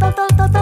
to, to, to, to.